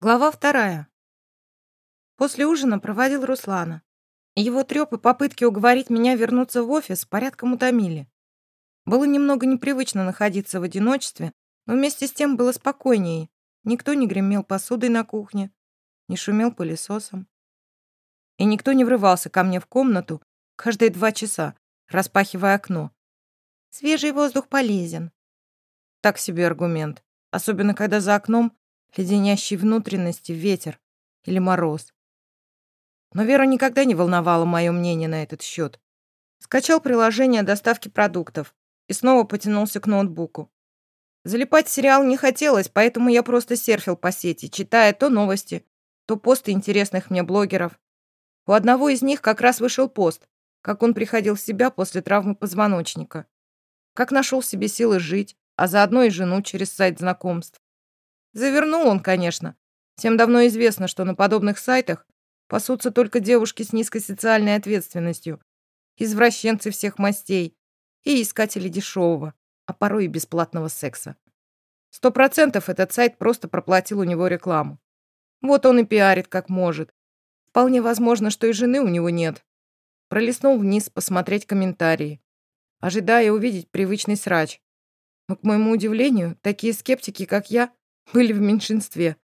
Глава вторая. После ужина проводил Руслана. Его трёп и попытки уговорить меня вернуться в офис порядком утомили. Было немного непривычно находиться в одиночестве, но вместе с тем было спокойнее. Никто не гремел посудой на кухне, не шумел пылесосом. И никто не врывался ко мне в комнату каждые два часа, распахивая окно. Свежий воздух полезен. Так себе аргумент, особенно когда за окном леденящий внутренности ветер или мороз. Но Вера никогда не волновала мое мнение на этот счет. Скачал приложение доставки продуктов и снова потянулся к ноутбуку. Залипать сериал не хотелось, поэтому я просто серфил по сети, читая то новости, то посты интересных мне блогеров. У одного из них как раз вышел пост, как он приходил в себя после травмы позвоночника, как нашел себе силы жить, а заодно и жену через сайт знакомств. Завернул он, конечно. Всем давно известно, что на подобных сайтах пасутся только девушки с низкой социальной ответственностью, извращенцы всех мастей и искатели дешевого, а порой и бесплатного секса. Сто процентов этот сайт просто проплатил у него рекламу. Вот он и пиарит как может. Вполне возможно, что и жены у него нет. Пролистнул вниз посмотреть комментарии, ожидая увидеть привычный срач. Но, к моему удивлению, такие скептики, как я, были в меньшинстве.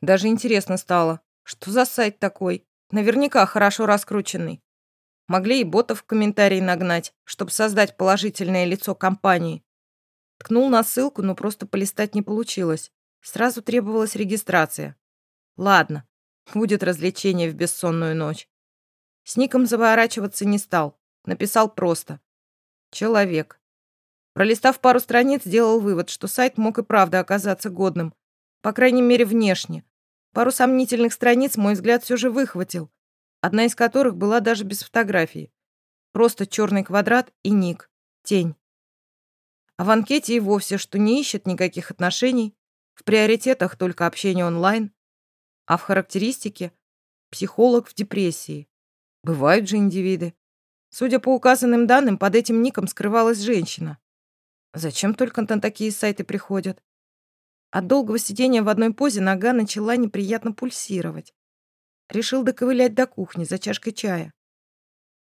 Даже интересно стало, что за сайт такой? Наверняка хорошо раскрученный. Могли и ботов в комментарии нагнать, чтобы создать положительное лицо компании. Ткнул на ссылку, но просто полистать не получилось. Сразу требовалась регистрация. Ладно, будет развлечение в бессонную ночь. С ником заворачиваться не стал. Написал просто. Человек. Пролистав пару страниц, сделал вывод, что сайт мог и правда оказаться годным. По крайней мере, внешне. Пару сомнительных страниц мой взгляд все же выхватил, одна из которых была даже без фотографии. Просто черный квадрат и ник. Тень. А в анкете и вовсе, что не ищет никаких отношений, в приоритетах только общение онлайн, а в характеристике – психолог в депрессии. Бывают же индивиды. Судя по указанным данным, под этим ником скрывалась женщина. Зачем только на такие сайты приходят? От долгого сидения в одной позе нога начала неприятно пульсировать. Решил доковылять до кухни за чашкой чая.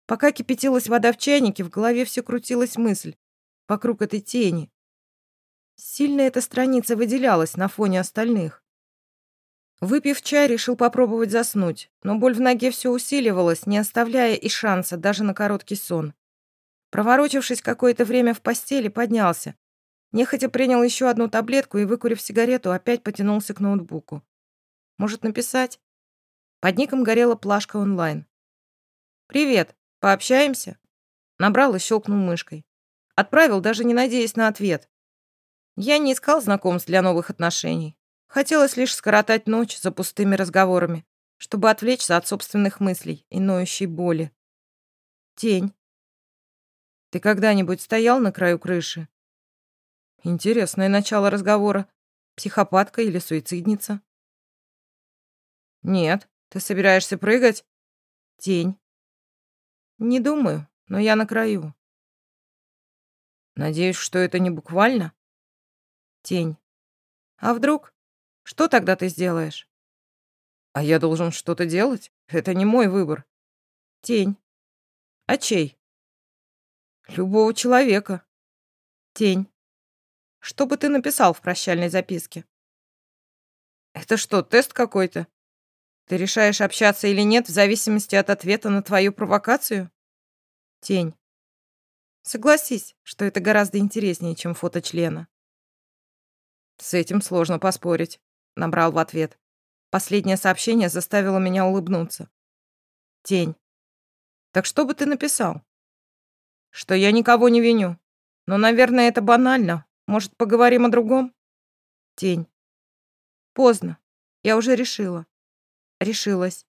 Пока кипятилась вода в чайнике, в голове все крутилась мысль вокруг этой тени. Сильно эта страница выделялась на фоне остальных. Выпив чай, решил попробовать заснуть, но боль в ноге все усиливалась, не оставляя и шанса даже на короткий сон. Проворочившись какое-то время в постели, поднялся. Нехотя принял еще одну таблетку и, выкурив сигарету, опять потянулся к ноутбуку. Может, написать? Под ником горела плашка онлайн. «Привет, пообщаемся?» Набрал и щелкнул мышкой. Отправил, даже не надеясь на ответ. Я не искал знакомств для новых отношений. Хотелось лишь скоротать ночь за пустыми разговорами, чтобы отвлечься от собственных мыслей и ноющей боли. Тень. Ты когда-нибудь стоял на краю крыши? Интересное начало разговора. Психопатка или суицидница? Нет. Ты собираешься прыгать? Тень. Не думаю, но я на краю. Надеюсь, что это не буквально? Тень. А вдруг? Что тогда ты сделаешь? А я должен что-то делать? Это не мой выбор. Тень. А чей? Любого человека. Тень. Что бы ты написал в прощальной записке? Это что, тест какой-то? Ты решаешь, общаться или нет, в зависимости от ответа на твою провокацию? Тень. Согласись, что это гораздо интереснее, чем фото члена. С этим сложно поспорить, набрал в ответ. Последнее сообщение заставило меня улыбнуться. Тень. Так что бы ты написал? Что я никого не виню. Но, наверное, это банально. Может, поговорим о другом? Тень. Поздно. Я уже решила. Решилась.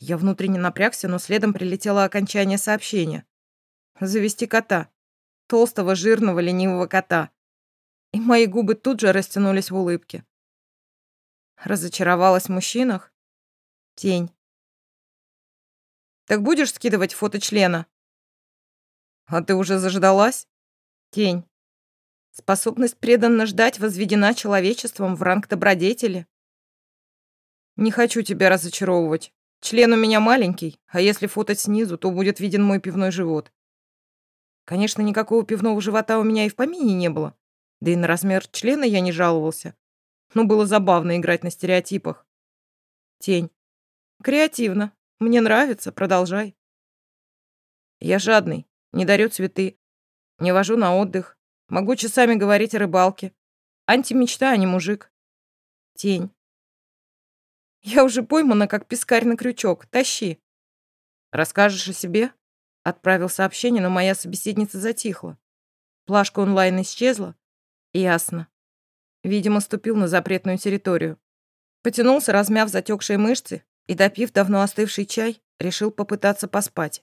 Я внутренне напрягся, но следом прилетело окончание сообщения. Завести кота. Толстого, жирного, ленивого кота. И мои губы тут же растянулись в улыбке. Разочаровалась в мужчинах? Тень. Так будешь скидывать фото члена? А ты уже заждалась? Тень. Способность преданно ждать возведена человечеством в ранг добродетели. Не хочу тебя разочаровывать. Член у меня маленький, а если фото снизу, то будет виден мой пивной живот. Конечно, никакого пивного живота у меня и в помине не было. Да и на размер члена я не жаловался. Но было забавно играть на стереотипах. Тень. Креативно. Мне нравится, продолжай. Я жадный, не дарю цветы, не вожу на отдых, могу часами говорить о рыбалке. Антимечта, а не мужик. Тень. Я уже поймана, как пескарь на крючок. Тащи. Расскажешь о себе? Отправил сообщение, но моя собеседница затихла. Плашка онлайн исчезла. Ясно. Видимо, ступил на запретную территорию. Потянулся, размяв затекшие мышцы, и, допив давно остывший чай, решил попытаться поспать.